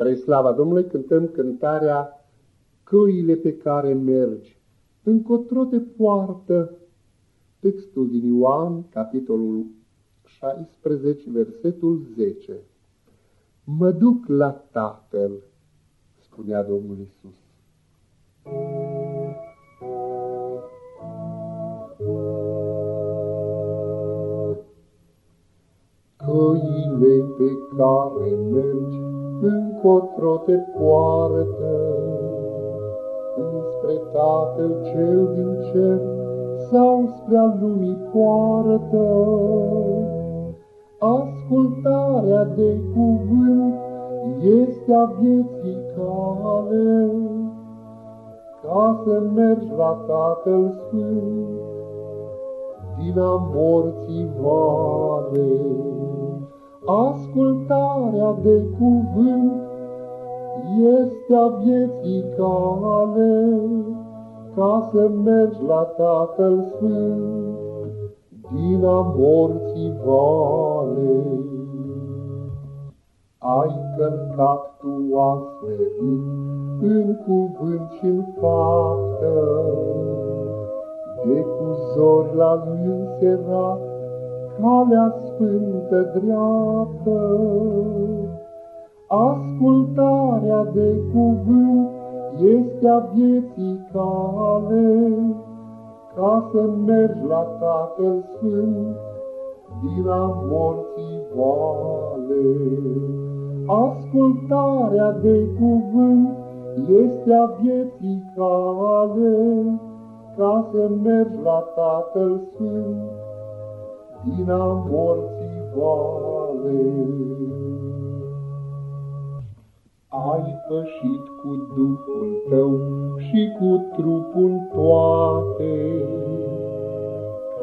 Spre slava Domnului cântăm cântarea Căile pe care mergi, încotro te poartă. Textul din Ioan, capitolul 16, versetul 10. Mă duc la Tatăl, spunea Domnul Isus. Căile pe care mergi încotro te poartă, Înspre Tatăl cel din cer sau spre al lumii poartă. Ascultarea de cuvânt este a vieții cale, Ca să mergi la Tatăl Sfânt, din a morții vale. Ascultarea de cuvânt este a vieții cale, ca să mergi la Tatăl Sfânt din a morții vale. Ai călcat tu asmerit în cuvânt și în faptă, de cu zori la înserat, calea sfântă dreaptă. Ascultarea de cuvânt este a vieții cale, ca să mergi la Tatăl Sfânt din a morții vale. Ascultarea de cuvânt este a vieții cale, ca să mergi la Tatăl Sfânt din a morții vale. Ai pășit cu Duhul tău și cu trupul toate,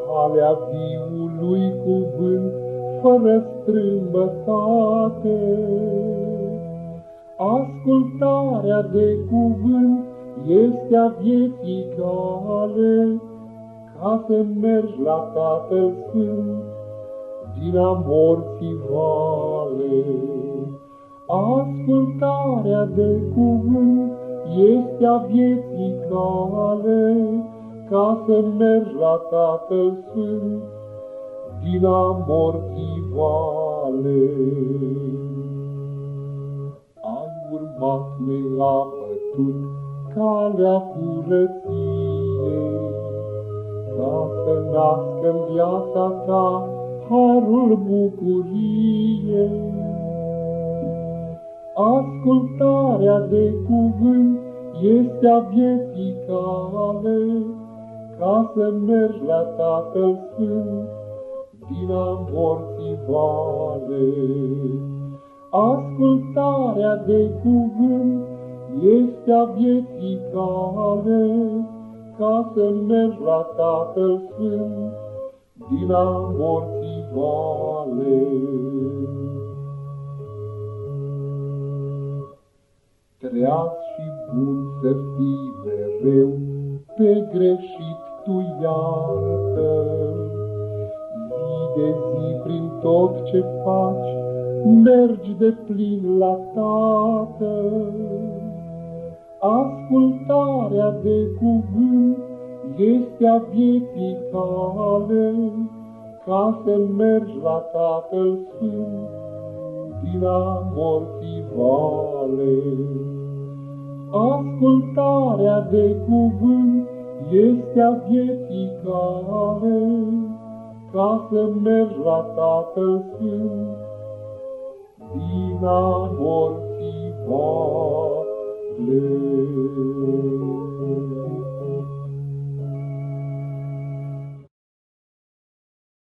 calea viului cuvânt fără strâmbătate. Ascultarea de cuvânt este a vieții cale, ca să mergi la Tatăl Sfânt din a morții vale. Ascultarea de cuvânt este a vieții cale, ca să mergi la Tatăl Sfânt din a morții vale. Ai urmat neapătut calea curăției, ca să nască în viața ta harul bucuriei. Ascultarea de cuvânt este a vieții cale, ca să mergi la Tatăl Sfânt din a morții vale. Ascultarea de cuvânt este a vieții cale, ca să mergi la Tatăl Sfânt din a morții vale. Treaz și bun să fii mereu, pe greșit tu iartă. Zi de zi prin tot ce faci, mergi de plin la Tatăl. Ascultarea de cuvânt este a vieții tale, ca să mergi la Tatăl Sfânt din a morții vale. Ascultarea de cuvânt este a vieții cale, ca să mergi la Tatăl Sfânt din a morții vale. Hallelujah.